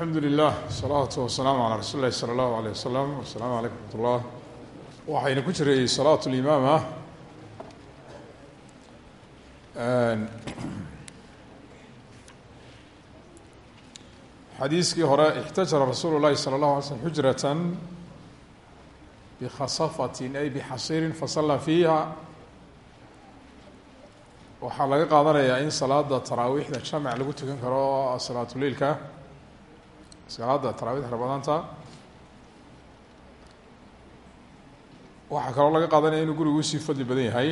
alxamdu lilah salaatu wasalaamu calaa rasuuli lahi sala allahu aleyh wasalam assalaamu aleykum raxmat ullah waxaynu ku jiray salaat limaama xadiiskii hore ixtajara rasuulu lahi sala allahu alay slm xujrata bikhasafatin ay bixasiirin fasalla fiiha. Waxaa laga qaadanayaa in salaada taraawiixda jamac lagu tukan karo salaatuleilka salaada taraawiixda ramadaanta waxaa kaloo laga qaadanaya inuu gurigu u sii fadli badan yahay.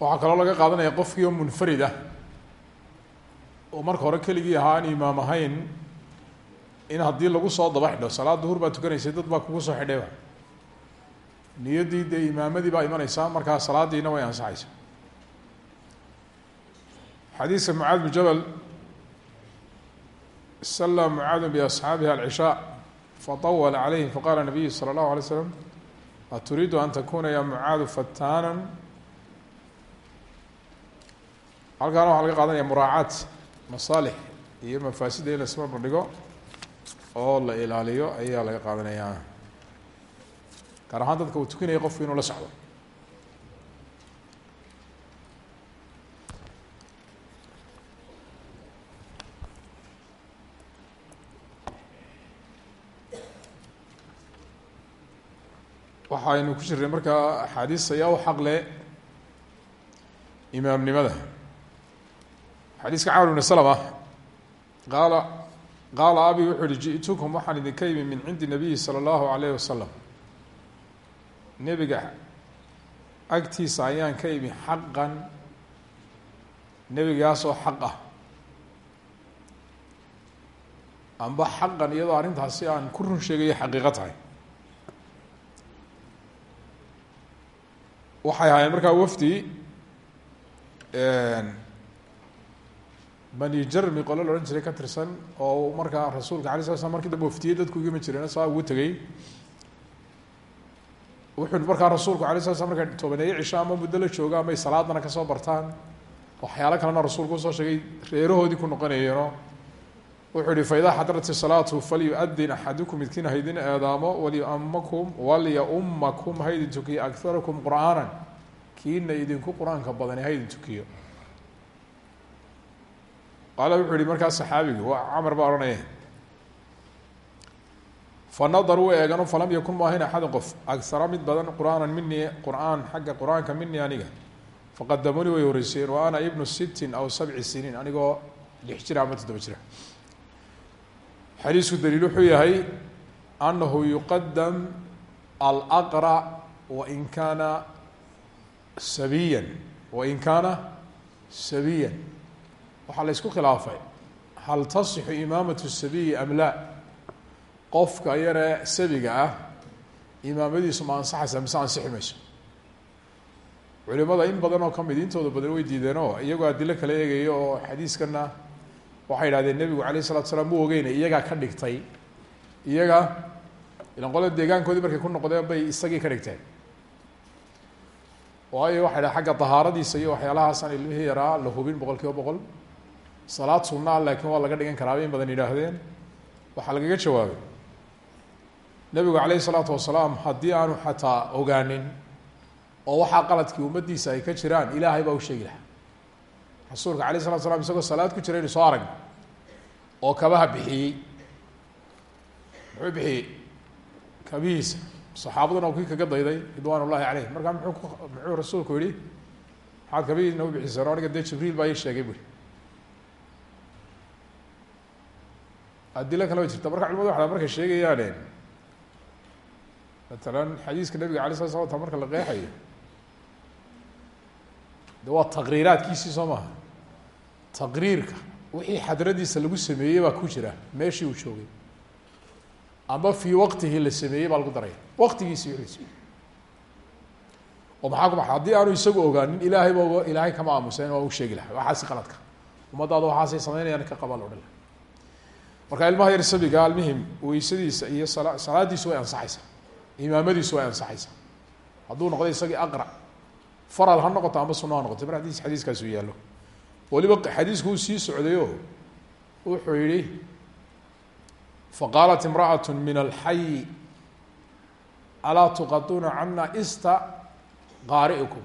Waxaa kaloo laga qaadanaya qofkii oo munfarid ah oo marka hore keligii ahaa aan imaam ahayn in haddii lagu soo daba xidho salaad duhur baa tukanaysay dad baa kugu soo xidhayba niyaddii dee imaamadii baa imaneysaa markaa salaadiina way ansaxaysa xadiiska mucaad bn jabal sala mucaadu biasxaabihi alcishaa fatawala calayhim faqala nabiyu sala allahu alay slam aturiidu an takuuna ya mucaadu fataana halkaana waxaa laga qaadanaya muraacaat masaalix iyo mafaasida in la isma bandhigo oo la ilaaliyo ayaa laga qaadanayaa gaar ahaan dadka uu tukinaya qofku inuu la socdo waxaynu ku jirnay markaa axaadiis ayaa u xaqle imaamnimada. Xadiiska camr bn slma qaala qaala abi wuxuu uhi ji'tukum waxaan idinka imi min cindi nabiyi salى اllahu alayh wasalam nebiga agtiisa ayaan ka imi xaqan nebigaasoo xaq ah. Amba xaqan iyadoo arrintaasi aan ku run sheegayo xaqiiqo tahay waxay ahaayeen markaa wafdi bani jarmi qolo la odhan jiray ka tirsan oo markaa rasuulka alay sla slam markii dambe waftiyey dadku igama jireen saa ugu tegey. Wuxuu markaa rasuulku alay sla slam marka tobaneeye cisho ama muddo la jooga amay salaadana ka soo bartaan. Waxyaalo kalena rasuulku u soo sheegay reerahoodii ku noqonayeeno wuxuu yihi faidaa xadarati salaatu falyuadin axadukum midkiin haydin eedaamo walyuamakum walyaumakum haydin tukiyo akarakum qur'aanan. Kiina idinku qur'aanka badani haydin tukiyo. Qaala wuxuu yihi markaa saxaabigi waa camar baa odhanaya. Fanadaruu eegano falam yakun maahayn axadin qof. Agara mid badan qur'aanan minii qur'aan xagga qur'aanka aniga. Faqadamuunii way horeyseen wa ana ibnu sittin aw sabci siniin. Anigoo lix jira ama toddoba jira xadiisku daliil wuxuu yahay anahu yuqadam alaqra wain kaana sabiyan wain kaana sabiyan. Waxaa la ysku khilaafay hal tasixu imaamatu sabiyi am laa qofka yaree sabiga ah imaamadiisu ma ansaxaysa mise ansixi mayso. Culimada in badan oo ka mid intooda badan way diideen oo iyagoo adilo kala eegayo oo xadiiskana waxay yidhahdeen nebigu alayh isalatu salaam mu ogeyna iyagaa ka dhigtay. Iyaga ilan qolada deegaankoodii markay ku noqdeen bay isagii ka dhigteen. Waayo waxay dhaha xagga dahaaradiisa iyo waxyaalahaasaan ilmihii yaraa la hubin boqol kiiba boqol. Salaad sunnaa laakiin waa laga dhigan karaa bay in badan yidhaahdeen. Waxaa lagaga jawaabay. Nebigu calayh isalaatu wasalaam haddii aanu xataa ogaanin oo waxaa qaladkii ummaddiisa ay ka jiraan ilaahay baa u sheegi lahaa rasuulka alayh salatu slam isagoo salaad ku jira inu soo arag oo kabaha bixiyey. Muxuu bixiyey? Kabihiisa. Saxaabaduna kii kaga dayday ridwaan ullahi caleyh markaa ku muxuu rasuulku yihi maxaad kabihiina u bixiseen o aniga dee jibriil baa ii sheegay buri adilo kale way jirta marka culimadu waa markay sheegayaane matalan xadiiska nabiga alay sala slam ta marka la qeexayo de waa taqriiraadkiisii soo maaha taqriirka wixii xadradiisa lagu sameeyey baa ku jira meeshii uu joogay. Ama fii waqtihi la sameeyey baa lagu daraya. Waqtigiisii wiiisi oo maxaa ku baxay haddii aanu isagu ogaanin ilaahay ba ilaahay kama aamuseen waa u sheegi laha waxaasi qaladka. Ummadaada waxaasay sameynayaan ka qabaa la odhan laha marka ilmaha yar sabiga almuhim weysadiisa iyo sala salaadiisu way ansaxaysaa. Imaamadiisu way ansaxaysaa. Hadduu noqdo isagii aqra faral ha noqoto ama suno ha noqoto mar haddii xadiiskaasi u yaallo waliba xadiisku uu sii socdayo wuxuu yihi faqaalat imra'at min alxayi alaa tuqaduna cana ista qaari'ikum?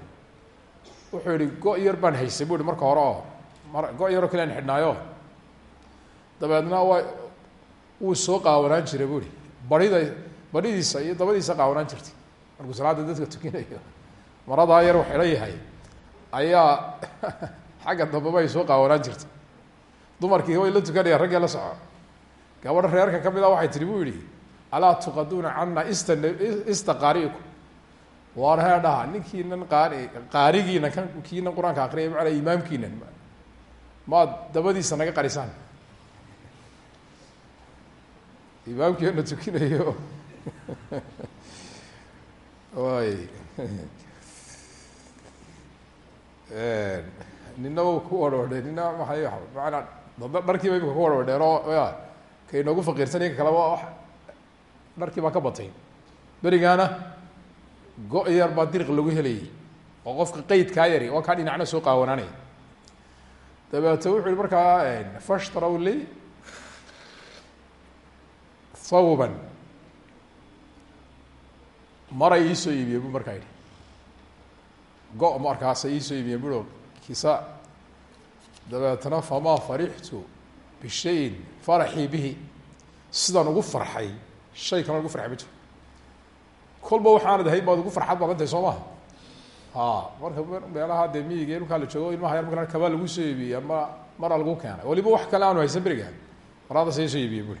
Wuxuu yihi go- yar baan haysay bu ihi marka hore oo mar go- yaroo kale aan xidhnaayo. Dabeedna waa wuu soo qaawanaan jiray bu barida baridiisa iyo dabadiisa qaawanaan jirtay. Markuu salaada dadka tukinayo maradaa yar xidhan yahay ayaa xagga dambeba ay soo qaawanaan jirtay dumarkii way la tukanayaan raggee la soco gabadha reerka ka mid a waxay tihi bu yihi alaa tuqaduuna cana ista ista qaari'ikum? Waar hee dhaha ninkiinan qaari qaarigiina kan kiinan qur'aanka akriyay macnaa imaamkiinan maad dabadiisa naga qarisaan. Imaamkiina tukinayo. Way nina u ku warwadhe nina maay maanaa dharkiiba imika ku warwadheen oo ka inoogu faqiirsanay ka kaleba dharkii baa ka batay berigaana go- yar baa diriq lagu helayay oo qofka qeyd kaa yari waa kaa dhinacna soo qaawanaanaya dabeete wuxu yihi markaa fashtraw li thawban maray iisoo iibiyeen bu markaa yidhi go- markaasa iisoo iibiyeen buro kisa dabeetna famaa farixtu bishayin faraxii bihi sidaan ugu farxay shay kalena ugu farxay ma kolba waxaanad ahayn baad ugu farxad badan tahay soo maha a marka meelaha dee miyiga dhulkaa la joogo ilmaha yar marka kabaa lagu soo iibiyey ama mara lagu keenay waliba wax kale aanu haysan beriga maraadaas ay soo iibiyey buri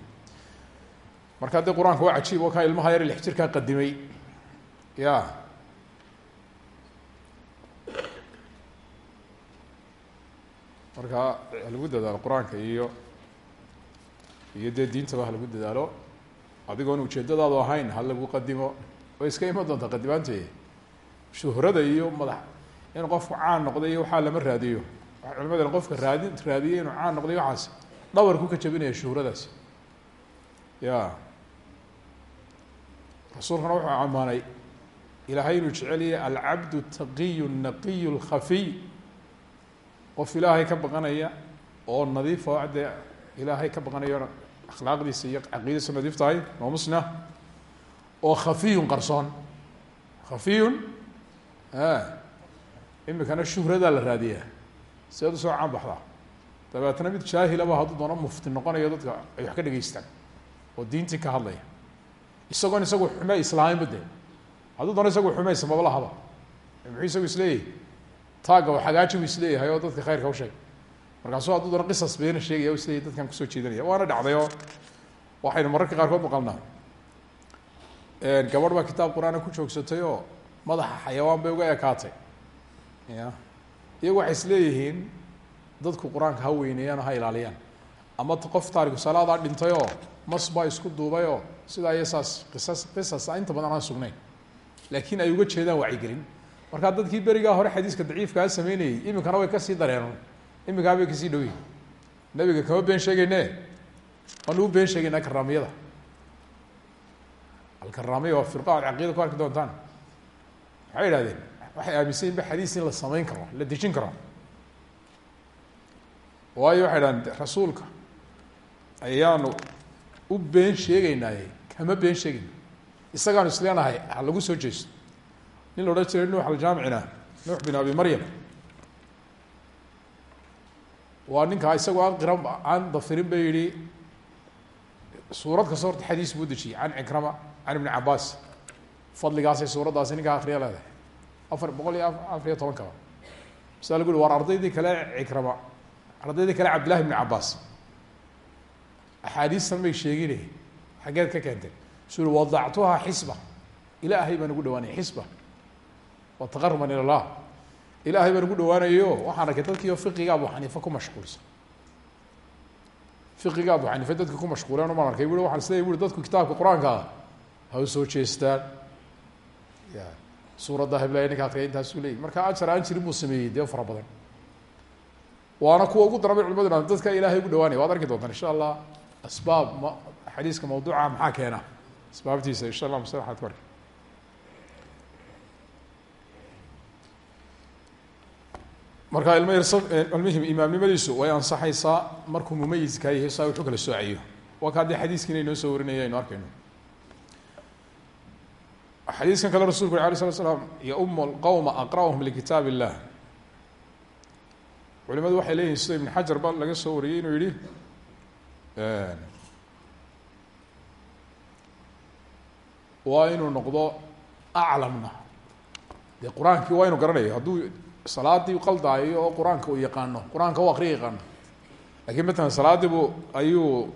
marka dee qur'aanka waa cajiib oo kaa ilmaha yar lix jirkaa qadimay ya marka halagu dadaalo qur'aanka iyo iyo dee diintaba halagu dadaalo adigoon ujeedadaadu ahayn ha lagu qadimo way iska iman doontaa qadimaantee? Shuhrada iyo madax. In qofku caan noqday iyo waxaa lama raadiyo. Culimadan qofka raadi raadiyay inuu caan noqday waxaas dhabarku ka jabinaya shuhradaasi ya rasuulkana wuxuu ammaanay ilaahay inuu jecel yahay alcabdu taqiyu naqiyu lkhafiy qof ilaahay ka baqanaya oo nadiifa o dee ilaahay ka baqanayo akhlaaqdiisa iyo caqiidadiisa nadiif tahay oo musna oo khafiyun qarsoon. Khafiyun imikana shuhradaa la raadiyaa. Sideed u soo caan baxdaa dabeetna mid jaahilaba hadduu doono mufti noqonayo dadka ay wax ka dhegeystaan oo diintii ka hadlaya. Isagoon isagu xume islaaminba de hadduu doono isagu xumaysa maba lahaba muxuu isagu is leeyahay taagga oo xagaaji bu is leeyahay oo dadka khayrka usheeg markaasuu hadduu doono qisas beena sheegaya o isleeyahy dadkan ku soo jeedanaya waana dhacday oo waxaynu mararka qaarkood maqalnaa. Gabadh baa kitaab qur'aana ku joogsatay oo madaxa xayawaan bay uga ekaatay. Ya. Iyagu waxay isleeyihiin dadku qur'aanka ha weyneeyaan oo ha ilaaliyaan. Ama qof taariku salaadaa dhintay oo mas isku duubay oo sidaa iyo saas qisas qisasa inta badan aan sugnayn laakiin ay uga jeedaan wacyigelin markaa dadkii berigaa hore xadiiska daciifkaa sameynayey iminkana way ka sii dareenon iminkaa bay ka sii dhow yihiin nabiga kama been sheegeyne waanu u been sheegeynaa karaamiyada alkaraamiya waa firqa ad caqiida ku arki doontaan. Waxay idhahdeen waxay aaminsan yihiin ba xadiis in la samayn karo la dejin karo. Waayo waxay dhahdeen rasuulka ayaanu u been sheegeynaaye kama been sheegeyna isagaanu isleenahay ha lagu soo jeesto nin la odhan jiray nuux aljaamicina nuux bin abi maryam. Waa ninkaa isagoo aan qiran aan dafirin ba yihi suurad kasta horta xadiis buu dejiyey can cikrama can ibni cabaas fadligaasay suuraddaasi ninkaa akriya leedahay. Afar boqol iyo afar iyo toban kaba masaa lagu war ardaydii kale cikrama ardaydii kale cabdillahi ibni cabaas axaadiistan bay sheegine xaggeed ka keentay. Su ui wadactuhaa xisba ilaahay baan ugu dhawaanaya xisba wa taqaruban ila llah ilaahay baan ugu dhawaanayo waxaan arkay dadkii oo fiqiga abu xaniifa ku mashquulsan. Fiqiga abu xaniifa dadki ku mashquuleen umaan arkay. Bui waxaan isleeyay bui dadku kitaabka qur'aankaa ha u soo jeestaan. Ya suuradda heblaaya ninka akriya intaasuu leeyay marka ajar aan jirin buu sameeyey dee fara badan. Waana ugu darabay culimadu dadka ilaahay ugu dhawaanaya waad arki doontaan insha allah asbaab ma mawduuca maxaa keena? Asbaabtiisa insha allah masle waxaad ku arki marka ilmo yar almuhim imaamnimadiisu way ansaxaysaa markuu mumayiskaa yahay saa wuxuu kala soocayo. Waa ka haddii xadiiskiina inoo soo warinaya aynu arkayno. Xadiiskan kale rasulku uri alay slat slaam yaum lqowma aqra'uhum likitaab illah culimadu waxay leeyihiin sida ibn xajar ba laga soo wariyey inuu yihi waa inuu noqdo aclamna. Dee qur'aankii waa inu garanayo hadduu salaadii qaldaayo oo qur'aanka uu yaqaano. Qur'aanka u akriya yaqaano. Lakiin matalan salaadii buu ayuu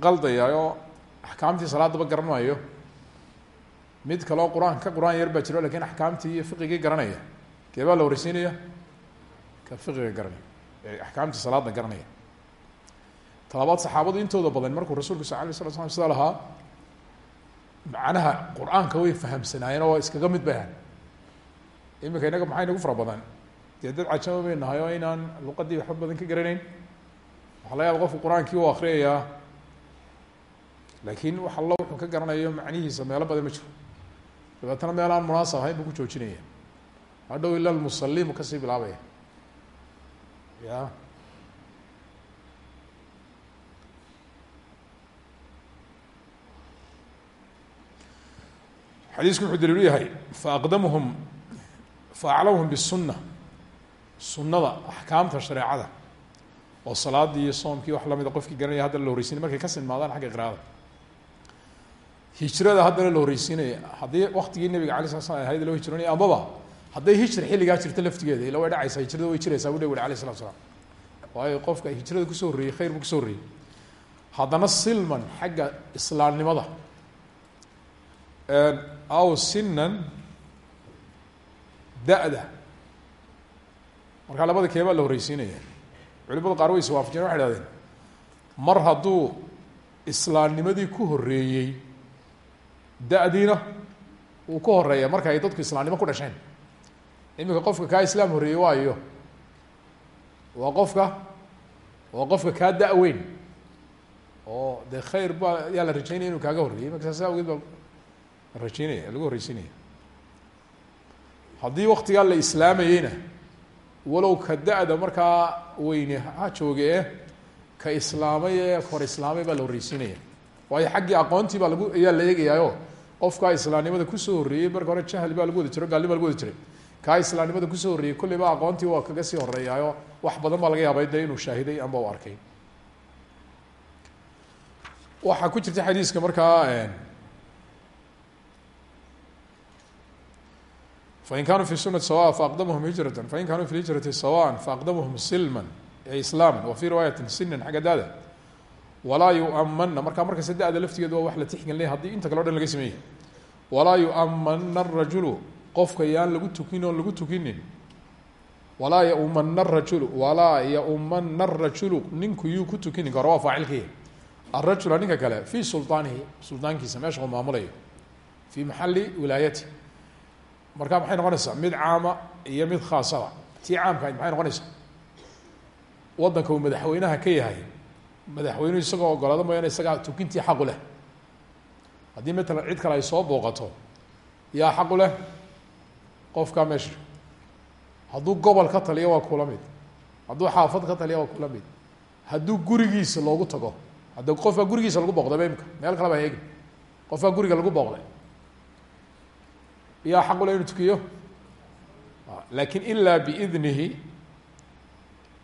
qaldayaa oo axkaamtii salaadaba garan maayo mid kale oo qur'aanka ka qur'aan yar baa jiro laakiin axkaamtii iyo fiqigii garanaya. Kee la horeysiinaya ka fiqiga garanaya. Axkaamtii salaada garanaya. Talabaad saxaabadu intooda badan markuu rasuulku sal alay sala slam lahaa macnaha qur'aanka way fahamsanaayeen oo iskaga mid bay ahan innaga maxaa inagu fara badan dee dad cajama bay nahay oo inaan luqadii waxba badan ka garanayn waxaa laga yaaba qofku qur'aankii u akriyayaa laakiin wax allo wuxuu ka garanayo macnihiisa meelo badan ma jiro dabeetana meel aan munaasab ahayn buu ku joojinaya hadhow ila lmusalimu ka sii bilaabaya ya xadiisku wuxuu daliilu yahay faaqdamuhum faaclamhum bisunna sunnada axkaamta shareecada oo salaadii iyo soomkii wax lamida qofkii garanaya haddana la horreysinay markay ka sinmaadaan xagga qiraada. Hijrada haddana la horreysiinaya haddii waktigii nabiga alay sala slam ahayd loo hijroonaya amaba hadday hijr xilligaa jirto laftigeeda ila way dhacaysaa hijrada way jiraysaa bu nabig uri alayh salatu slam waayo qofka hijrada ku soo horreeyey khayr buu ku soo horreeyey markaa labada keebaa la horreysiinaya culimada qaar way iswaafajeen waxay hahdeen mar hadduu islaamnimadii ku horreeyey da-diina wuu ku horreeya marka ay dadku islaamnimo ku dhasheen iminka qofka kaa islaam horreeyey waayo waa qofka waa qofka kaa da-weyn oo dee khayr baa yaa la rajeynaya inuu kaaga horreeyey. Marka saas awgeed baa la lagu horreysiinaya. Haddii waktigaa la islaamayeyna walow ka da-da markaa weyne ha jooge e ka islaamay ee hor islaamay baa la horreysiinaya waayo xaggii aqoontii baa lagu ayaa la eegayaayo. Qofkaa islaamnimada ku soo horreeyey marka hore jahli baa lagu wada jiro gaalnima lagu wada jiray. Kaa islaamnimada ku soo horreeyey kolleyba aqoontii waa kaga sii horeeyaayo wax badan baa laga yaabay dee inuu shaahiday amba u arkay. Waxaa ku jirta xadiiska markaa fain kanuu fi sunati sawa faaqdamuhum hijrata fain kanuu fi hijrati sawaan faaqdamuhum silman e islaama wa fi riwaayati sinan xagga da-da walaa yuamana markaa markasta da-da laftigeed waa wax la tixgelin ley haddii inta kale o dhan laga sameeyey walaa yuamana arajulu qofka yaan lagu tukin oon lagu tukinin walaa yaumana arajulu walaa yaumana arajulu ninku yuu ku tukinin karo waa faacilkii arajula ninka kale fi sulaanihi suldaankiisa meesha uu maamulayo fi maxali wilaayati markaa maxay noqonaysaa? Mid caama iyo mid khaasaba. Tii caamka maxay noqonaysaa? Waddanka uu madaxweynaha ka yahay madaxweynuhu isagoo ogolaado mooyaane isagaa tukintii xaqu leh. Haddii matalan cid kale ay soo booqato yaa xaqu leh qofkaa meesha. Hadduu gobol ka taliyo waa kula mid. Hadduu xaafad ka taliya waa kula mid. Hadduu gurigiisa loogu tago hadda qofkaa gurigiisa lagu booqdayba imika meel kale baa eegi qofkaa guriga lagu booqday yaa xaq ule inu tukiyo. Laakiin ilaa biidnihi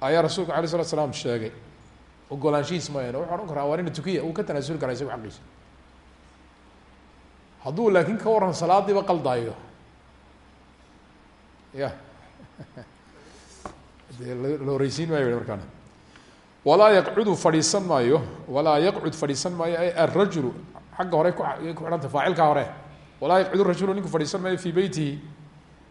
ayaa rasuulku alay slatu slaam sheegay. Ogolaanshihiis mooyaane wuxu odhan karaa waa ina tukiya uu ka tanaasuli karaa isagu xaqiisa hadduu laakiin ka waran salaadiiba qaldaayo. Ya de la horeysiin maayo markaana. Walaa yaqcudu fadhiisan maayo walaa yaqcud fadhiisan maayo arajulu xagga hore kuay ku xidhanta faacilka hore walaa yaqcud rajulu ninku fadhiisan maayo fii beytihi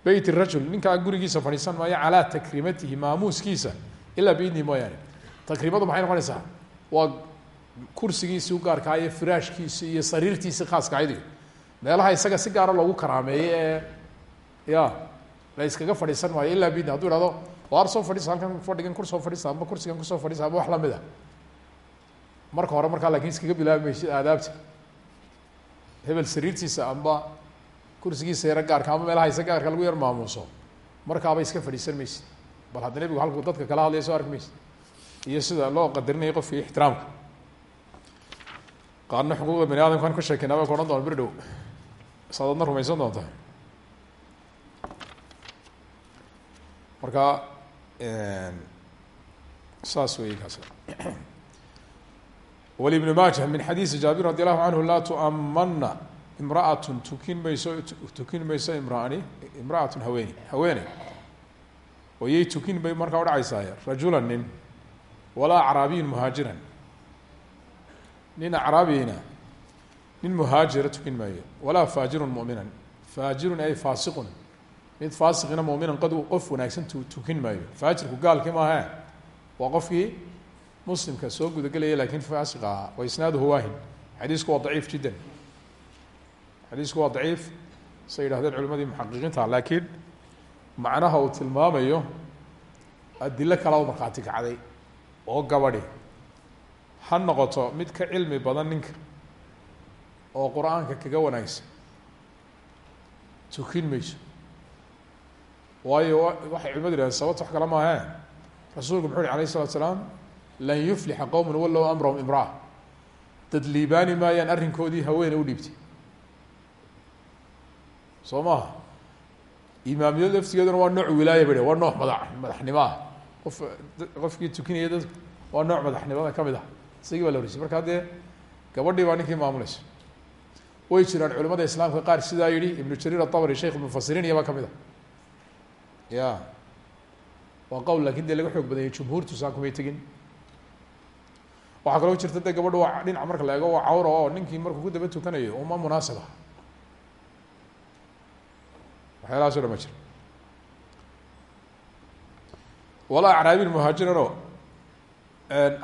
beyt rajul. Ninkaa gurigiisa fadhiisan maayo calaa takrimatihi maamuuskiisa ilaa biidnihi mooyaane. Takrimadu maxay noqonaysaa? Waa kursigiisii u gaarkaa iyo firaashkiisi iyo sariirtiisi khaaska aydi meelaha isaga si gaara loogu karaameeyey ee ya la iskaga fadhiisan maayo ilaa biidni. Haduu ihahdo waar soo fadhiisa halkan fadhigan kur soo fadhiisa amba kursigan ku soo fadhiisa amba wax la mid a marka hore markaa laakiin iskaga bilaabi maysid aadaabta hebel sariirtiisa amba kursigiisa yaro gaarka ama meelaha isa gaarka lagu yar maamuuso. Markaaba iska fadhiisan maysid. Bal hadda nebigu halkuu dadka kala hadlaya soo arki maysa iyo sida loo qadarinayo qofkii ixtiraamka. Qaarna xuquuqda bani aadamkaan ka sheekeynaa bay ku odhan doona bir dhow. Saad adna rumaysan doonta. Marka saas wey kaas wlibn maaja min xadiisi jaabir radi allahu canhu laa tuamana imraatun tukin mayso tukin mayso imraani imraatun haweene haweene. Oo yay tukin bay markaa udhacaysaay rajula nin walaa acraabiyun muhaajiran. Nin acraabiyina nin muhaajira tukin maayo walaa faajirun muminan. Faajirun ay faasiqun. Mid faasiqina muminan qad qof wanaagsan tu tukin maayo. Faajirku gaalkii maahe waa qofkii muslimka soo gudagelaya laakiin faasiqa ahaa wa isnaaduhu waahin xadiisku waa daciif jiddan. Xadiisku waa daciif say yidhahdeen culimadii muxaqiqiinta laakiin macnaha uu tilmaamayo adilo kala u markhaati kacday oo gabadhi. Ha noqoto mid ka cilmi badan ninka oo qur'aanka kaga wanaagsan. Tukin mayso. Waayo waxay culimadu yihahdeen sababta wax kale maahe rasuulku muxu uhi alayh isalatu salaam lan yuflixa qowman wallow amrahum imraa dad liibaani maayaan arrinkoodii haweene u dhiibtay. Soo maha imaamiyad laftigeeduna waa nooc wilaaya ba waa nooc mada madaxnimo ah. Qof qofkii tukinaya dadku waa nooc madaxnimada ka mid ah. Isagii baa la horeysay markaa dee gabadhii baa ninkii maamulaysa. Way jiraan culimada islaamka qaar sidaa yihi ibnu jariir atabri sheikh mufasiriin iyabaa ka mid a ya waa qowl laakiin dee laga xoog badanyay jumhuurtu saan kumay tegin waxaa kaloo jirta dee gabadha waa dhinaca marka la waa cawra oo ninkii markuu ku daba tukanayo uma munaasib ah waxyaalahaas o dhan ma jira walaa acraabin muhaajiranoo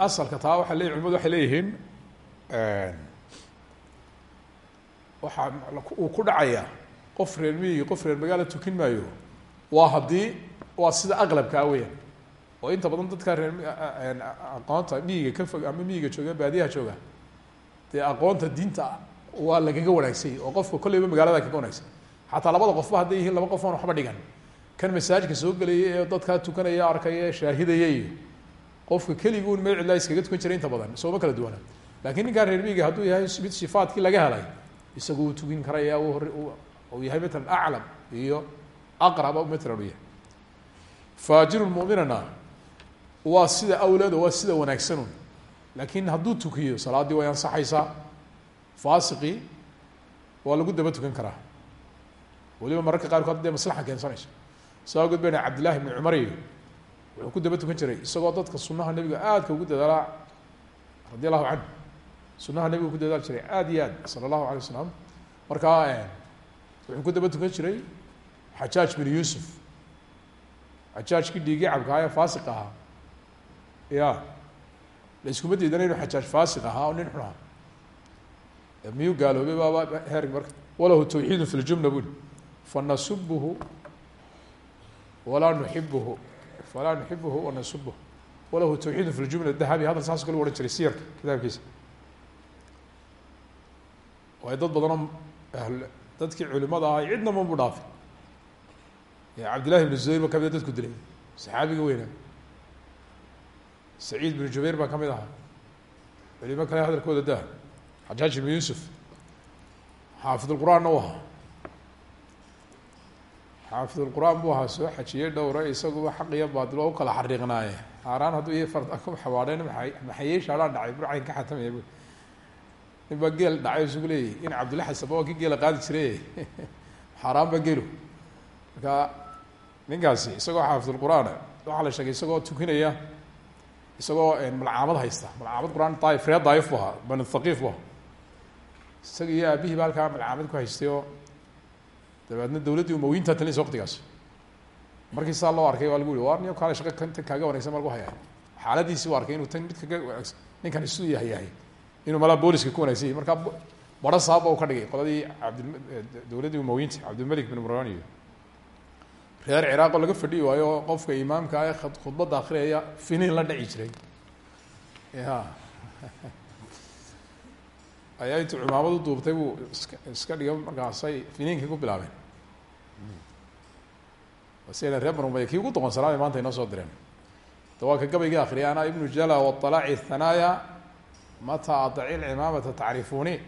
asalka taa waxaa leeyihiin culimadu waxay leeyihiin waxaa uu ku dhacayaa qof reer miyigi qof reer magaala tukin maayo waa haddii waa sida aqlabkaa weyaan oo inta badan dadka reer aqoonta miyiga ka fog ama miyiga jooga baadiyaha jooga dee aqoonta diinta waa lagaga wanaagsany oo qofka kolleyba magaalada kaga wanaagsan xataa labada qofba hadday yihiin laba qof aan waxba dhigan. Kan masaajidka soo gelaya ee dadkaa tukanaya arkaya shaahidaya iyo qofka keligii un meel cidlaa iskaga tukan jiray inta badan sooma kala duwana. Lakin ninkaan reer miyiga hadduu yahay mid sifaadkii laga helay isagu uu tukin karaya uu yahay matalan aclam iyo aqraba matalan u yahay. Faajirun muminana waa sida awlada waa sida wanaagsanun laakin hadduu tukiyo salaaddii way ansaxaysaa. Faasiqii waa lagu daba tukan karaa. Waliba mararka qaarkood dee maslaxa keensanayso saa awgeed bayna cabdillahi bni cumar iyo wuxuu ku daba tukan jiray isagoo dadka sunaha nebiga aadka ugu dadaalaa radi allahu canhu. Sunaha nebiga ku dadaali jiray aad iyo aad sala allahu alay wasalam markaa wuxuu ku daba tukan jiray xajaaj bin yuusuf. Xajaajkii dhiigii cabka ee ya. La iskuma diidana inu xajaaj faasiq ahaa oo nin xun ahaa. Miyuu gaaloobay baaba heer marka. Walahu tawxiidu fi ljumla buri fanasubuhu walaa nuxibuhu falaa nuxibuhu wanasubuhu walahu tawxiidu fi ljumla dahabi hadal saas kale u ohan jiray siyarka kitaabkiisa. Waayo dad badanoo ahl dadkii culimada ahay cidna mabu dhaafin cabdillahi bn zubayr ba dilay saxaabiga weyna saciid bn jubayr baa ka mid ahaa. Culimo kale hadalkooda dah xajaaj ibn yuusuf xaafid lqur'aanna u ahaa. Xaafid lqur'aan buu ahaa soo xajiyey dhowre isaguba xaq iyo baadil waa u kala xariiqnaaye. Haaraan hadduu iyo farda ku xawaadheen shaadhaan dhacay? Burcayn ka xatamaya bu nin baa geel dhacay isugu leeyahy in cabdilla xasaba waa kii geela qaadi jiray xaaraan ba gelo marka ninkaasi isagoo xaafidulqur'aana waxaa la sheegay isagoo tukinaya isagoo malcaamad haysta. Malcaamad quraan daaif reer daaif bu ahaa bani thaqiif bu ahaa. Isaga iyo halkaa malcaamad ku haystay oo dabeedna dawladdii umawiinta talinaysa waqtigaas. Markii saa loo arkay waa lagu yihi war niyo kaale shaqa kaaga wanagsan ma hayaa xaaladiisi u arkay inuu tan mid kaga wanaagsan ninkan isu yahay yahay. Inuu malaa booliska ku wanagsan markaa baro saaba u ka dhigay. Qoladii abdi dawladdii umawiinta cabdilmalik bin marwan iyo reer ciraaqoo laga fadhiyi waayo oo qofka imaamka ee khudbadda akriyaya finiin la dhaci jiray. Ya ayaa intuu cimaamad u duubtay buu iska iska dhiga markaasay finiinkii ku bilaabeen. Sida reer banu umaya kii ugu doqonsanaabay maanta inoo soo direen. De waa ka gabaygii akriya ana ibnu jala waطalaaci thanaaya mataa adaci lcimaamata tacrifuni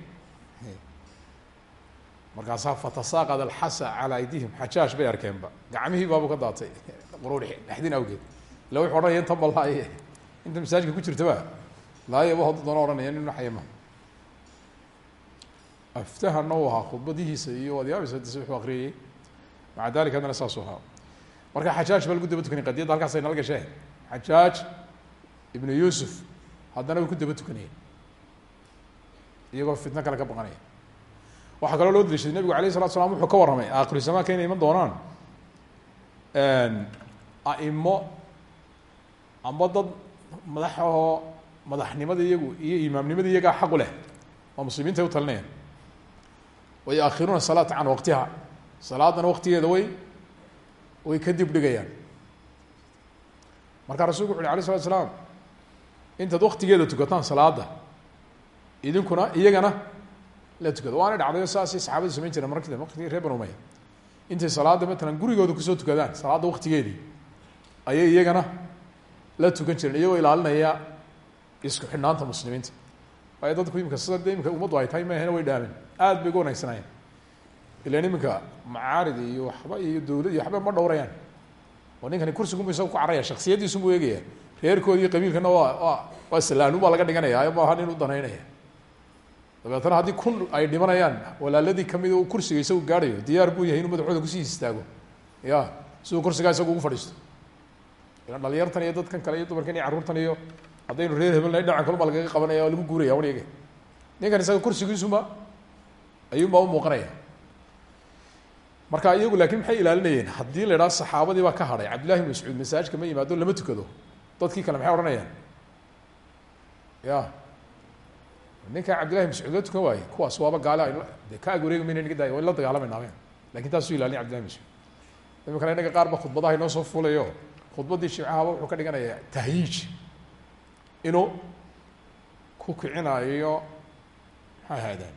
markaasaa fatasaaqad alxasa calaa aydihim xajaash bay arkeenba. Gacmihii baabu ka daatay. Qururi dhexdin awgeed. Ila wuxu odhanaya intan ba laaye inta masaajidka ku jirtaba laayaba haddu doona ohanaya nin naxayama aftahana u ahaa khudbadihiisa iyo adyaabisa dise wuxuu akriyayey maca dalik haddana saasuu ahaa. Marka xajaaj baa lagu daba tukanay qadiyadda halkaasay nala gasheen xajaaj ibnu yuusuf haddana way ku daba tukanayeen iyagoo fitno kale ka baqanaya waxaa kaloo loo daliishaday nebigu alayh salatu slam wuxuu ka warramay aakhiru zamaanka inay iman doonaan. Aimo amba dad madaxahoo madaxnimada iyagu iyo imaamnimada iyagaa xaqu leh oo muslimiinta ay u talinayaan wa yuakhiruuna salaata can waqtiha. Salaadana waqtigeeda way way ka dib dhigayaan. Markaa rasulku wuxu uhi alayh salatu slaam intaad waktigeeda tukataan salaada idinkuna iyagana la tukado waana dhacdayo saasay saxaabadu samayn jireen markii waqtigii reer banu umaya intay salaada matalan gurigooda ku soo tukadaan salaadda waktigeedii ayay iyagana la tukan jireen iyagoo ilaalinaya isku xidhnaanta muslimiinta waayo dadku imika sida de imika ummaddu ay tahay mahena way dhaameen aad bay uga wanagsanaayeen ilan iminka macaarid iyo waxba iyo dawlad iyo waxba ma dhowrayaan oo ninkani kursigunbu isaga ku cararaya shaksiyaddiisunbuu eegaya reerkoodi iyo qabiilkana waa waa waa baa laga dhiganaya maaha nin u danaynaya dabeetana haddii kun ay dhimanayaan walaaladii ka mid u kursiga isagu gaadhayo diyaar buu yahay inuu madaxooda ku sii istaago. Ya siduu kursigaa isagu ugu fadhiisto. Ilan dhalinyartan iyo dadkan kale iyo dumarkan iyo carruurtan iyo haddaynu reer hebelna dhacan kalun baa lagaga qabanaya oo lagu guuraya wan ege ninkan isaga kursigiisuma ayuunbaa u muuqanaya. Marka iyagu laakiin maxay ilaalinayeen? Haddii la idhaha saxaabadii baa ka hadhay cabdillahi ibn mascuud masaajidka ma yimaado lama tukado. Dadkii kale maxay odhanayaan? Ya ninkaa cabdillahi mascuud la tukan waaye kuwaas waaba gaale de ka ag wareegi mayna naga daaya wayn la dagaalamayna aben laakiin taasuu ilaalin cabdillahi mascuud. Imikana inaga qaar ba khudbadaha inoo soo fulayo khudbaddii shimcahaba wuxuu ka dhiganayaa tahyiij. Inuu ku kicinayo maxay ahaydeen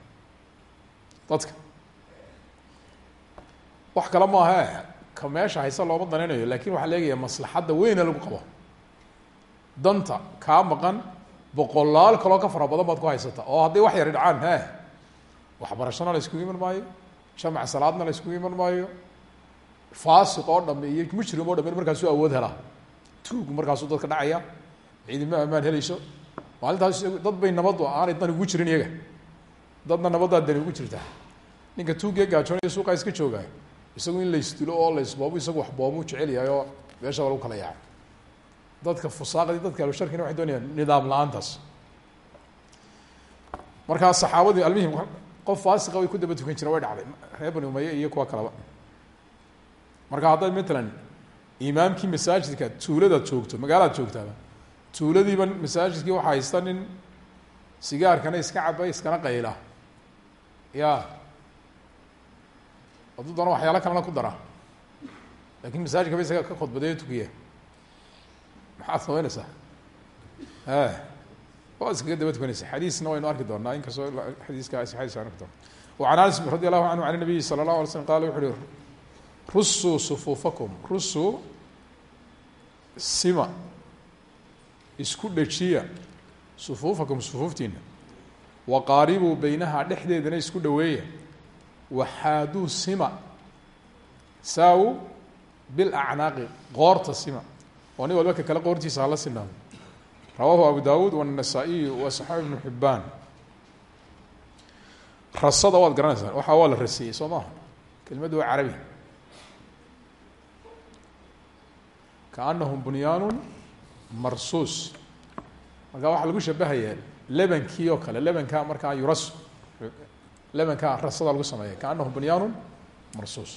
dadka. Wax kale maahe ka meesha hayse looma danaynayo laakiin waxaa la eegaya maslaxadda weyne lagu qabo. Danta kaa maqan boqolaal kaloo ka fara badan baad ku haysata. Oo hadday wax yari dhacaan he waxbarashona la iskugu iman maayo. Jamac salaadna la iskugu iman maayo. Faasiq oo dhame iyo mujrim oo dhame markaasuu awood helaa. Tuug markaasuu dadka dhacaya. Ciidima amaan helayso. Maalintaas dad bay nabaddu aanay dan ugu jirin iyaga. Dadna nabaddaa dani ugu jirtaa. Ninka tuugee gaajoonaya suuqaa iska joogaayo isagu in laysdilo oo laysboobo isagu wax boomuu jecel yahay oo meesha lagu kala yaacay dadka fusaaqdii dadka alsharkina waxay doonayaan nidaam la'aantaas. Markaa saxaabadii almihim qof faasiqa way ku daba tukan jireen way dhacday. Reer bani umaye iyo kuwa kaleba. Marka hadday matalan imaamkii masaajidka tuuladaad joogto magaalaad joogtaaba tuuladiiba masaajidkii waxaa haysta nin sigaarkana iska caba iskana qayla. Ya. Hadduu doona waxyaalo kalena ku dara. Lakin masaajidka ba isaga ka khudbadeeyo tukiya maxaad samaynaysaa e waa iskaga daba tukanaysa xadiisna waynu arki doonaa inkastoo xadiiska xadiis aan arki doona وعن أنس رضي الله عنه عن النبي صلى الله عليه وسلم قال وxu uhi rusuu صفuufaكم rusuu sima isku dhejiya صفuufakum صفuuftiina وaqaaribuu beynaha dhexdeedana isku dhoweeya waxaaduu sima saaw biاlأcnaaqi qoorta sima oo nin walba ka kale qoortiisa hala sinaado rawaahu abu daawuud wanasaa-iyu wasaxaabi ibnu xibbaan rasada waad garanaysaa waxaa waa la rasiyey soo maaha kelmaddu waa carabi. Kaanahum bunyaanu marsuus. Markaa waxaa lagu shabahayaa lebankii oo kale lebankaa markaa yurasu lebankaa rasada lagu sameeya kaanahum bunyaanu marsuus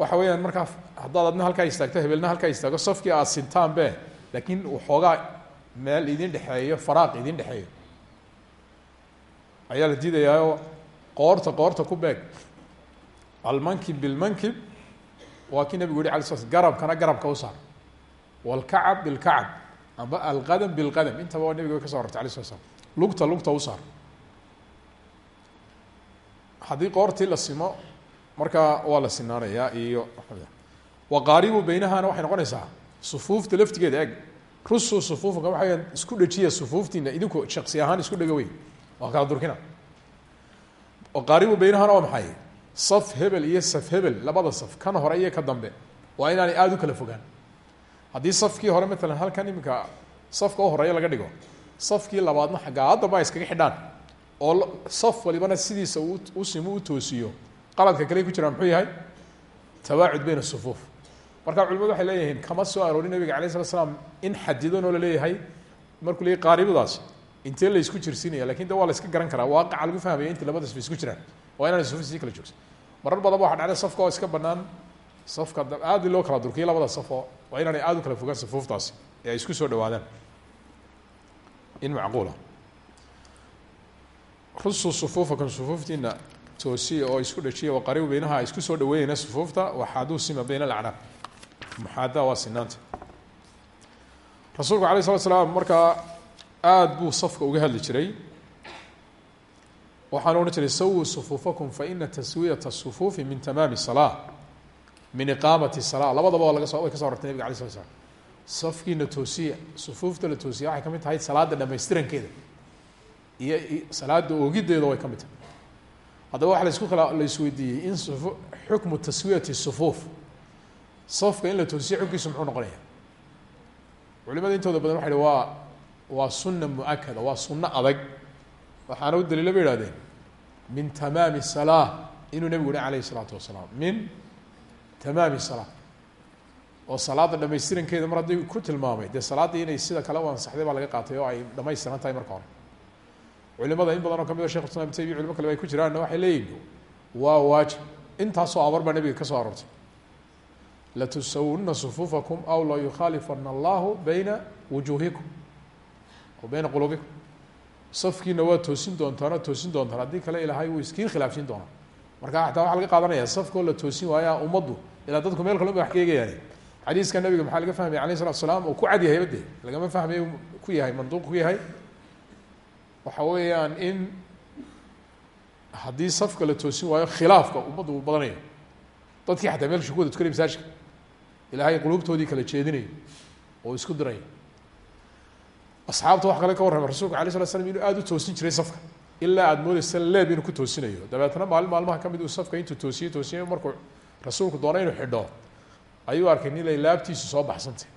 waxa weeyaan markaa haddaad adna halkaa istaagto hebelna halkaa istaago safkii aad sintaan be laakiin waxoogaa meel idin dhexeeyo faraaq idin dhexeeyo. Ayaa la diidayaao qoorta qoorta ku beeg. Almankib bilmankib waa kii nabigu yihi ala sl garabkana garabka u saar. Walkacab bilkacab amba alqadam bilqadam intaba waa nabiga way ka so arortay ala sla slam lugta lugta u saar. Haddii qoortii la simo markaa waa la sinaanayaa iyo waqaaribu beynahana waxay noqonaysaa sufuufta laftigeeda eg. Rusu sufuufka waxay isku dhejiya sufuuftiina idinku shaksi ahaan isku dhega wey waa kala durkina. Waqaaribu beynahana waa maxay? Saf hebel iyo saf hebel labada saf kan hore iyo ka dambe. Waa inaanay aada u kala fogaan. Haddii safkii hore matalan halkan iminka safka u horreeya laga dhigo safkii labaadna xaggaa haddaba ay iskaga xidhaan. Oo saf walibana sidiisa u simo u toosiyo qaladka kale ku jiraa muxuu yahay? Tabaacud bayna sufuuf. Marka culimadu waxay leeyihiin kama soo aroorin nabiga alay slat slam in xadidan oo la leeyahay markuu leeyay qaaribudaas intee la isku jirsiinaya laakiin de la iska garan karaa waaqaca lagu fahmaya inta labadaas ba isku jiraan. Waa inaan sufuuf sii kala joogsan marar badan waxa dhacday safka oo iska banaan safka aad loo kala durkiyo labada safoo waa inaanay aada u kala fogaan sufuuftaasi ay isku soo dhawaadaan. In macquula. Rusu sufuufakum sufuuftiina toosiya oo isku dhajiya waqaribu beynaha ay isku soo dhaweynayna sufuufta waxaaduu sima bayna alacnaab. Muxaadaa waa sinaanta. Rasuulku alay slat slaam markaa aada buu safka uga hadli jiray. Waxaana odhan jiray sawuu sufuufakum faina taswiyata sufuufi min tamaami salaa min iqaamati salaa labadaba laga so way ka so arortay nabig alay slat slam safkiina toosiya sufuufta la toosiya waxay ka mid tahay salaada dhamaystirankeeda iyo salaada oogideeda way ka mid tahay haddaba waxa kala la isweydiiyey in xukmu taswiyati sufuuf safka in la toosiya xukkiisu muxuu noqonaya culimada intooda badan waxay hi waa waa sunna mu'akada waa sunno adag. Waxaana u daliila ba ihahdeen min tamaami salaa inuu nebigu yihi alayh isalaatu wasalaam min tamaami salaa oo salaada dhamaystirankeeda mar haddii ku tilmaamay. Dee salaaddii inay sida kale u ansaxday baa laga qaatay oo ay dhamaystiran tahay marka hore culimada in badan oo ka mid a shekh islam taymiya culimo kale ay ku jiraanna waxay leeyihiin waa waajib. Intaasoo amar baa nabiga ka soo aroortay. Latusawunna sufuufakum aw la yukhaalifana allahu bayna wujuuhikum aw bayna quluubikum. Safkiina waa toosin doontaan oo toosin doontaan haddii kale ilaahay wuu iskiin khilaafsin doonaa. Marka xataa waxaa laga qaadanaya safkoo la toosin waaya ummaddu ilaa dadku meel kaleba wax ka eegayaan nabiga maxaa laga fahmaya alayh salatu salaam oo ku cad yahayba de lagama fahmayo ku yahay manduuq ku yahay waxa weeyaan in haddii safka la toosin waayo khilaafka ummaddu uu badanayo. Dadkii xataa meelsha ku wada tukanay masaajka ilaahay quluubtoodii kala jeedinayo oo isku dirayo asxaabta wax kale ka warrama rasulka alay slat slam inuu aada u toosin jiray safka ilaa aada moodeysa leeb inuu ku toosinayo. Dabeetna maalin maalmaha ka mid uu safka intuu toosiyey toosiyey markuu rasuulku doona inuu xidho ayuu arkay nin lay laabtiisu soo baxsantay.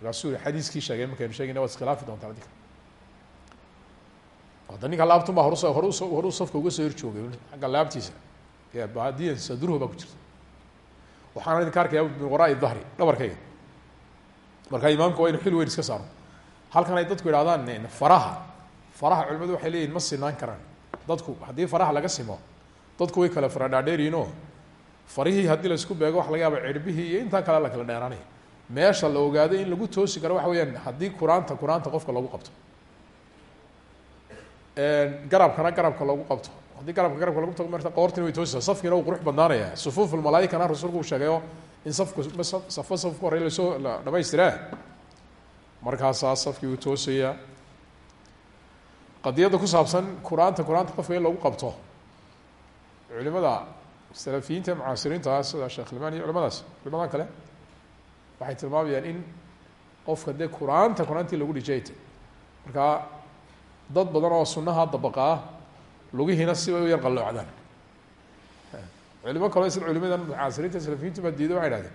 Markaasuu xadiiskii sheegay markaynu sheegayna waad iskhilaafi doontaa adinka hadda ninka laabtunbaa hor hor horuu safka uga soo horjoogay agga laabtiisa. Badiyan sadruhu baa ku jirta. Waxaana idinka arkaya min waraai dahri dhabarkayga. Marka imaamka waa inu xil weyn iska saaro. Halkan ay dadku idhahdaan faraha. Faraha culimadu waxay leeyihiin ma sinaan karaan. Dadku haddii faraha laga simo dadku way kala fara dhaadheeriyiin oo farihii haddii la isku beego waxa laga yaaba cirbihii iyo intaa kale la kala dheeraanaya meesha la ogaado in lagu toosi karo waxa weyaan haddii kuraanta kuraanta qofka lagu qabto garabkana garabka lagu qabto. Haddii garabka garabka lagu tago marta qoortina way toosisa safkiina uu qurux badnaanaya. Sufuuf almalaaikana rasuulku uu sheegayo in safku safo safku horey la soo la dhamaystiraa markaasaa safkii uu toosaya. Qadiyadda ku saabsan qofka in lagu qabto. Culimada salafiyiinta mucaasiriinta sida sheekh iyo culimadaas culimada kale waxay tilmaamayaan in qofka dee kuraanta kuraantii lagu dhijayta markaa dad badan oo sunaha dabaqaa lugihiina sibay u yar qalloocdaan. Culimo kaleo isla culimadan mucaasiriinta salafiyiintu baa diido waxay hahdeen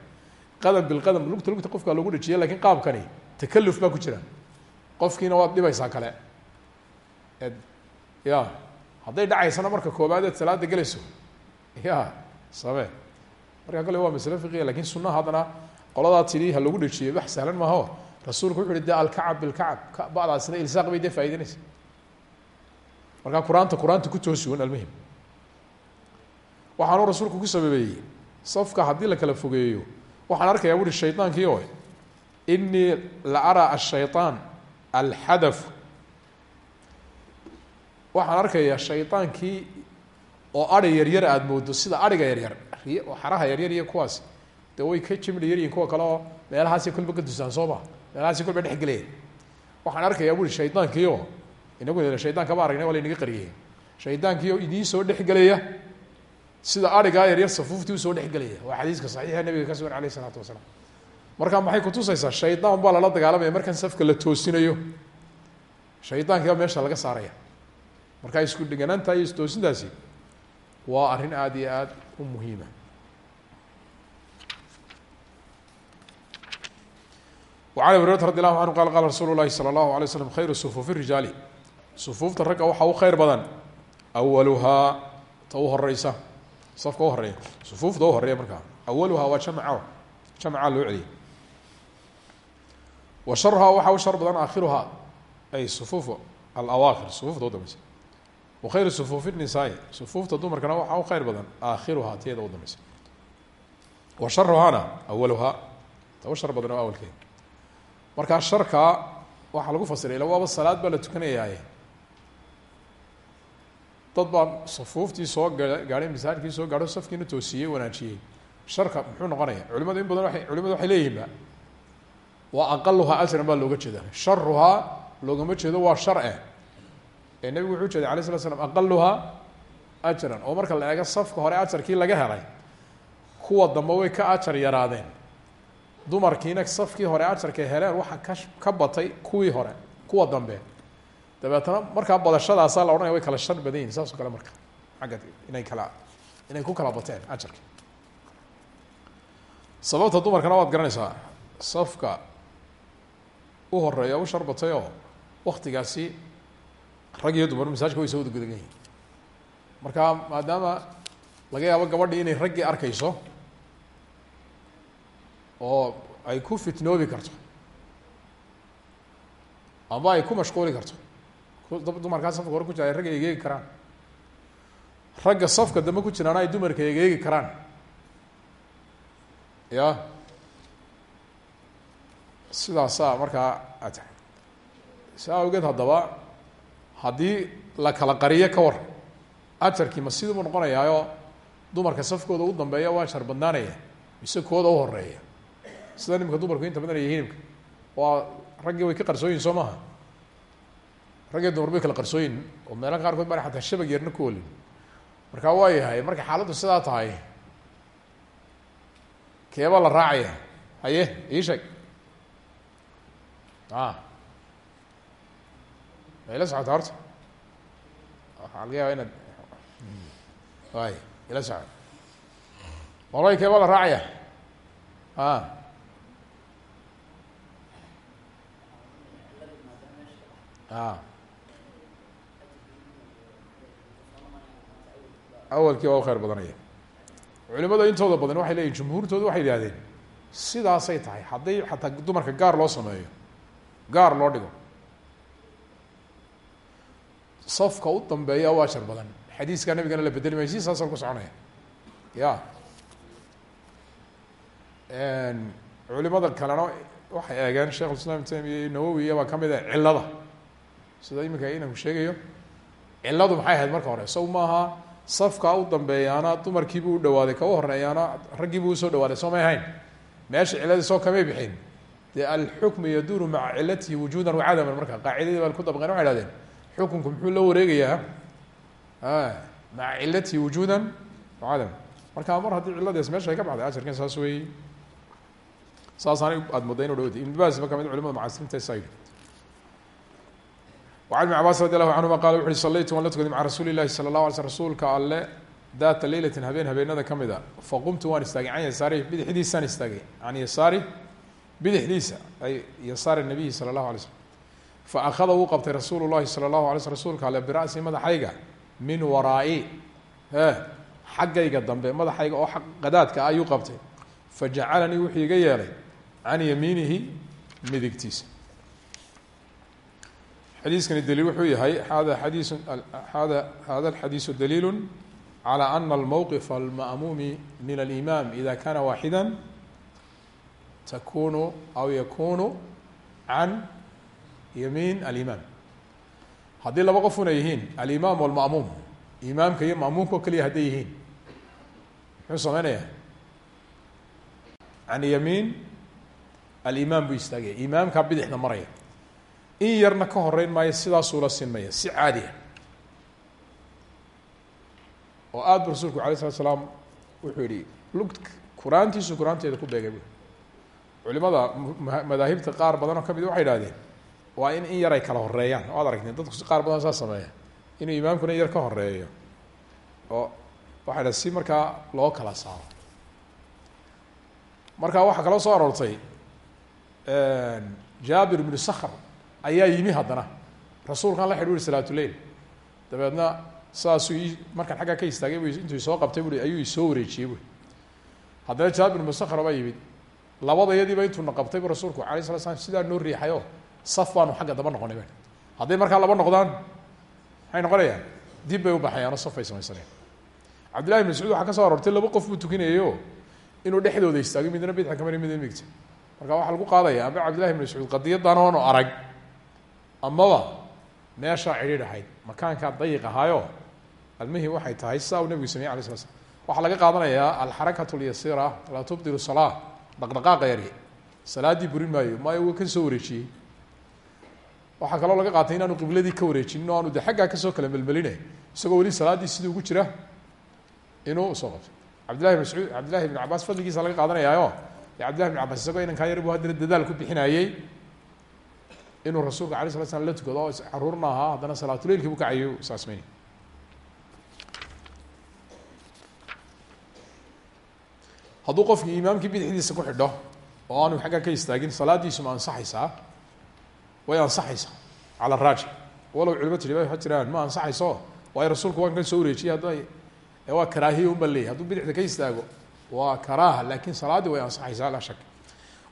qadam bilqadam lugta lugta qofkaa lagu dhajiya laakiin qaabkani takaluf baa ku jira. Qofkiina waad dhibaysaa kale. Ya hadday dhacaysana marka koobaad eed salaada gelayso. Ya same markaa kale waa masle fiqiya laakiin sunaha haddana qoladaa tidhi lagu dhajiyay wax sahlan maaho. Rasuulku wuxu uhi de alkacab bilkacab badaasina ilsaaq bay dee faa'idanaysa markaa qur'aanta qur'aanta ku toosiwan almuhim. Waxaanu rasuulku ku sababeeyey safka haddii la kala fogeeyo waxaan arkayaa buuhi shaydaankii oo inii la araa ashayطaan alxadaf waxaan arkayaa shaydaankii oo adhi yaryar aada moodo sida adhiga yaryar oo xaraha yaryar iyo kuwaas. Dee way ka jimli yaryihin kuwa kale oo meelahaasi kolba ka dusaan soo ma meelahaasi kolba dhexgelaya waxaan arkayaa buuhi shaydaankii oo inaguna shaydaankaba aragna waa laynaga qariyey shaydaankiioo idiin soo dhexgelaya sida arigaa yaryar safuuftii u soo dhexgelaya waa xadiiska saxiixa nabiga ka sugan aleyh isalaatu wasalaam. Marka maxay kutusaysaa shaydaan baa lala dagaalamaya markan safka la toosinayo. Shaydaankiibaa meesha laga saaraya. Marka isku dheganaantaa iyo istoosintaasi waa arrin aad iyo aada u muhiima. An abi hurata radi allahu anhu qala qala rasuulu lahi salى allahu alay slam khayru sufuufi sufuufta ragga waxaa u khayr badan awaluhaa ta u horeysa safka u horreeya sufuufta u horreeya markaa awaluhaa waa jamca jamca loo wa sharuhaa waxaa u shar badan aakhiruhaa ay sufuufu alawaakir sufuufta u dambeysa wa khayru sufuufi nisaai sufuufta dumarkana waxaa u khayr badan aakhiruhaa tiyada u dambeysa wa sharuhaana awaluhaa ta u shar badan oo awalkeeda. Markaa sharkaa lagu fasiray ila salaad baa la tukanayaaye dad baa safuuftii soo ga gaadhay masaajidkii soo gaadho safkiina toosiyey wanaajiyey. Sharka muxuu noqonaya culimadu in badan culimadu waxay leeyihinba waa aqaluhaa ajran baa looga jeeda sharuhaa loogama jeedo waa shar-e ee nebigu wuxuu jeeday alay slat slam aqaluhaa ajran. Oo marka la eego safka hore ajarkii laga helay kuwa dambe way ka ajar yaraadeen. Dumarkiina safkii hore ajarkay heleen waxaa ka ka batay kuwii hore kuwa dambe dabeetana markaa badashadaasaa la odhanaya way kala shar badan yihiin saas o kale marka. Agga inay kala inay ku kala bateen ajarka. Sababta dumarkana waad garanaysaa safka u horreeya u shar batay oo waktigaasi rag iyo dumar masaajka way soo wada gudagan yihiin marka maadaama laga yaabo gabadhii inay raggii arkayso oo ay ku fitnoobi karto amba ay ku mashquuli karto dumarkaa safka hore ku jira ay ragga egeegi karaan. Ragga safka dambe ku jiraana ay dumarka egeegi karaan. Ya? Sidaasaa markaa at saa awgeed haddaba haddii la kala qariyo ka war ajarkii ma siduu noqonayaayo dumarka safkooda u dambeeya waa shar badnaanaya mise kooda u horreeya sida nimka dumarku inta badan ay yihiin waa raggii way ka qarsooyin soo maaha raggii dumar bay kala qarsooyin oo meela qaarkood baan xataa shabag yarna ku olin. Marka waa yahay markay xaaladdu sidaa tahay keebaa la raacaya. Haye ii sheeg. A ma ila socota horta. Waxaa laga yaaba inaad way ila soco malay keebaa la raacaya. A a awalkii waa u khayr badanaya culimada intooda badan waxay leeyihiin jumhuurtooda waxay yihahdeen sidaasay tahay. Hadday xataa dumarka gaar loo sameeyo gaar loo dhigo safka u dambeeya waa shar badan. Xadiiskaa nabigana la bedeli maayo si saasal ku soconaya. Ya. Culimada kalena waxay eegeen sheekh islam ibn tamiya nawowiya baa ka mid cilada sida iminka inanku sheegayo ciladu maxay ahayd marka hore? Saw maaha safkaa u dambeeyaana dumarkiibuu u dhawaaday ka u horeeyaana raggiibuu u soo dhawaaday soo may ahayn. Meesha ciladii soo kamay bixin. Dee alxukmu yaduuru maca cilatihi wujuudan wacadaman marka qaacidadii baa ku dabqeen waxay hahdeen xukunku muxuu la wareegayaa? Maca cilatihi wujuudan wacadaman marka mar haddii ciladiis meesha ay ka baxday ajarkan saas wey saasaana aad mudda inu dhawata ibn bas ba ka mid culimada mucaasiriinta saa yidhi وعن بن عbاس رضي الله عنهma qال وxu uhi صlaytu waan la tukaday mعa rasuuli الlahi slى الlaه alay sl rasuulka alle data leylati habeen habeenada ka mid a faqumtu waan istaagay can yasaari bidixdiisaan istaagay can yasaari bidixdiisa ay yasaari الnabiyi salى الlahu alay slm faأkhada wuu qabtay rasuulu الlahi salى الlahu alay sl rasuulka alle bira'si madaxayga min waraa'i e xaggayga dambe madaxayga oo qadaadka ayuu qabtay fajacalanii wuxuu iga yeelay can yamiinihi midigtiisa xadiiskani daliil wuxuu yahay hada xadiisu hada hada alxadiisu daliilu calى ana almowqif alma'muumi min alimaam ida kana waaxida takunu aw yakunu can yamiin alimaam haddii laba qofuna yihiin alimaam walma'muum imaamka iyo ma'muumka oo keliya hadday yihiin muxuu sameynaya can yamiin alimaam buu istaagaya. Imaamkaa bidixda maraya in yarna ka horeyn maayo sidaasuu la sinmaya si caadi ah. Oo aad bu rasuulku alay slat slaam wuxuu yihi lug kuraantiisu kuraanteeda ku beegay bu culimada madaahibta qaar badan oo ka mid waxay idhahdeen waa in in yar ay kala horeeyaan o ad aragteen dadku qaar badan saa sameeya. Inuu imaamkuna in yar ka horeeyo oo waxay dhaha si markaa loo kala saaro. Marka waxaa kaloo soo aroortay jaabir ibnu sakhr ayaa yimi haddana. Rasuulkan la xidh uri salaatuleil dabeedna saasuu i markaan xaggaa ka istaagay bu intuu isoo qabtay bui ayuu isoo wareejiyey bui haddana jaabir ibnu sakhr baa yimid. Labadayadiiba intuuna qabtay bu rasuulku alay sala slam sidaa noo riixayo saf xagga daba noqonay ba hadday markaa laba noqdaan maxay noqonayaan? Dib bay ubaxayaanoo saf bay samaysanayaan. Cabdillahi ibn mascuud waxaa ka soo aroortay laba qof buu inuu dhexdooda istaagay midna bidxa kamari midna migta marka waxaa lagu qaadaya amba cabdillahi ibn mascuud qadiyadan oonu arag amaba meeshaa cidhiidh ahayd makaankaa dayiq ahaayo. Almihim waxay tahay sidaa uu nabigu sameyey slam waxaa laga qaadanayaa alxarakat lyasira laa tubdilu salaa dhaqdhaqaaqa yari. Salaaddii burin maayo maayo wuu ka soo wareejiyey. Waxaa kaloo laga qaatay inaanu qibladii ka wareejinin aanu de xaggaa ka soo kala melmeline isagoo weli salaaddii sidii ugu jira inuu u soo qabto. Cabdillahi mascuud ibn cabaas fadligiisa laga qaadanayaayo. Cabdillahi ibn cabas isagoo inankaa yar bu haddana dadaal ku bixinayey inuu rasuulka alay sala slam la tukado oo caruurna ahaa haddana salaatuleilkii bu kacayo saasmeynay hadduu qofkii imaamkii bidixdiisa ku xidho oo aanu xaggaa ka istaagin salaadiisu ma ansaxaysaa way ansaxaysaa cala raaji. Walow culimo tiri ha jiraan ma ansaxayso? Waayo rasuulku waan kan soo wareejiyey hadda waa karaahiya unba leeyay hadduu bidixda ka istaago waa karaaha laakiin salaaddii way ansaxaysaa laa shak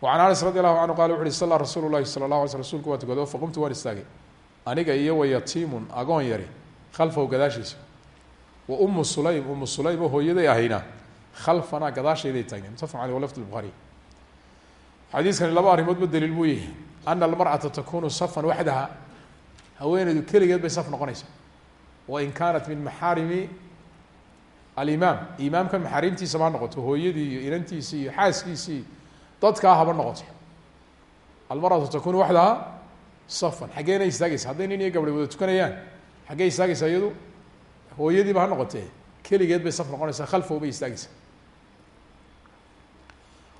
wa can anas radi allahu canhu qala wuxu uhi salla rasuulu llahi sala la alay sl rsulku waa tukado faqumtu waan istaagay aniga iyo wa yatiimun agoon yari khalfahu gadaashiisa wa umu sulaym umu sulaym oo hooyaday ahayna khalfanaa gadaashayday taagna mutafaq aleh walafd lbuhaariy xadiiskani laba arrimoodba daliil buu yahay ana almar'ata takunu safan waxdaha haweeneydu keligeed bay saf noqonaysa wain kaanat min maxaarimi alimaam imaamkan maxaarimtiisa ma ha noqoto dadkaa haba noqoto. Almaratu takunu waxdaha safan. Xaggeena istaagaysa. Hadday nin iyo gabdhay wada tukanayaan xaggee istaagaysaa iyadu hooyadiiba ha noqotee. Keligeed bay saf noqonaysaa khalfow bay istaagaysaa.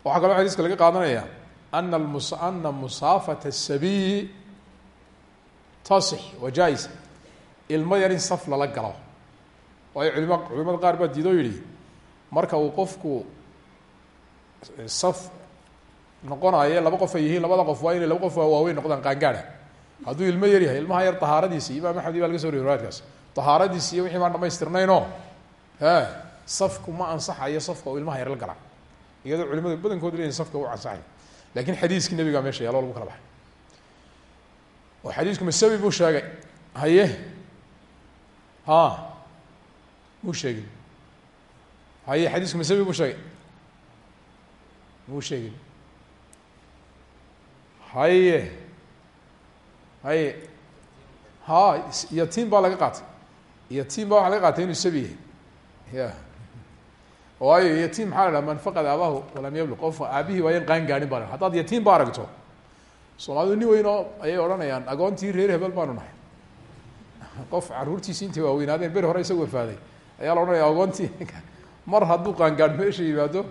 Waxaa kaloo xadiiska laga qaadanaya ana mus ana musaafata asabiyi tasix wa in saf lala galo. Waayo culima culimada qaar baa diidoo yihi marka uu qofku saf noqonayo laba qof ay yihiin labada qof waa inay laba qof waaweyn noqdaan qaangaada hadduu ilmo yar yahay ilmaha yar tahaaradiisi imaam axmed baa laga so wariy riwaayadkaas tahaaradiisi iyo wixii baan dhamaystirnaynoo e safku ma ansaxayo safka oo ilmaha yar la gala. Iyadoo culimada badankoodu leeyihiin safka u ansaxay. Lakin xadiiskii nabigaa meesha yaalo lagu kala baxay. Oo xadiisku masabi buu sheegay. Haye? Ha. Muu sheegin? Haye xadiisku masabi buu sheegay. Muu sheegin haye haye ha yatiim baa laga qaatay. Yatiim baa waxaa laga qaatay inuu sabi yahay. Ya. Waayo yatiim maxaa la dhaha man faqad aabaahu walam yablug. Qof aabihii waayan qaan gaadhin baa la haddaad yatiim ba aragto. Soomaalidu nin weyn oo ayay odhanayaan agoontii reer hebel baanu nahay. Qof caruurtiisi intay waaweynaadeen beri hore isagu wafaaday ayaa la odhanaya agoontii mar hadduu qaangaadh meesha yimaado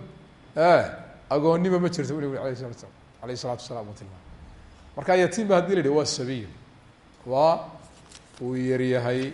agoonnima ma jirto u alayh salatu slam alayh isalaatu wasalaam u tilmaamay marka yatiim ba haddii la yidhi waa sabiy waa uu yaryahay